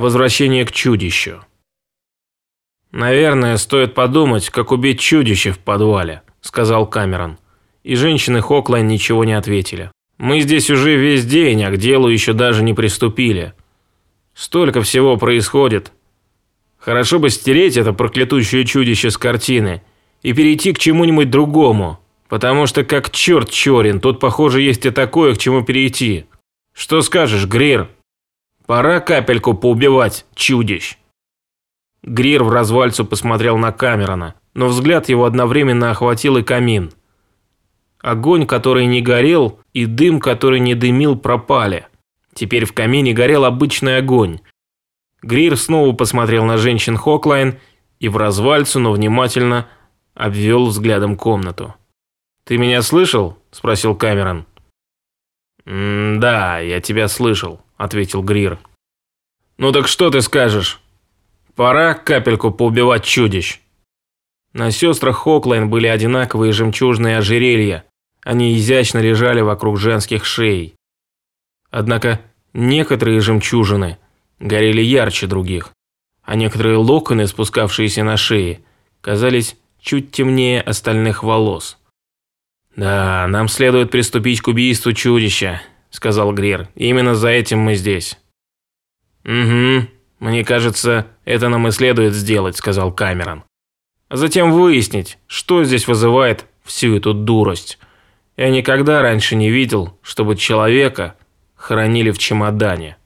Возвращение к чудищу. «Наверное, стоит подумать, как убить чудище в подвале», – сказал Камерон. И женщины Хоклайн ничего не ответили. «Мы здесь уже весь день, а к делу еще даже не приступили. Столько всего происходит. Хорошо бы стереть это проклятущее чудище с картины и перейти к чему-нибудь другому, потому что как черт черен, тут, похоже, есть и такое, к чему перейти. Что скажешь, Грир? Пора капельку поубивать чудищ». Грир в развальцу посмотрел на Камерона, но взгляд его одновременно охватил и камин. Огонь, который не горел, и дым, который не дымил, пропали. Теперь в камине горел обычный огонь. Грир снова посмотрел на женщин Хоклайн и в развальцу, но внимательно обвел взглядом комнату. «Ты меня слышал?» – спросил Камерон. «Да, я тебя слышал», – ответил Грир. «Ну так что ты скажешь?» Пора капельку поубивать чудищ. На сестрах Хоклайн были одинаковые жемчужные ожерелья. Они изящно лежали вокруг женских шеи. Однако некоторые жемчужины горели ярче других, а некоторые локоны, спускавшиеся на шее, казались чуть темнее остальных волос. «Да, нам следует приступить к убийству чудища», – сказал Грир. «Именно за этим мы здесь». «Угу», «Мне кажется, это нам и следует сделать», – сказал Камерон. А затем выяснить, что здесь вызывает всю эту дурость. Я никогда раньше не видел, чтобы человека хоронили в чемодане.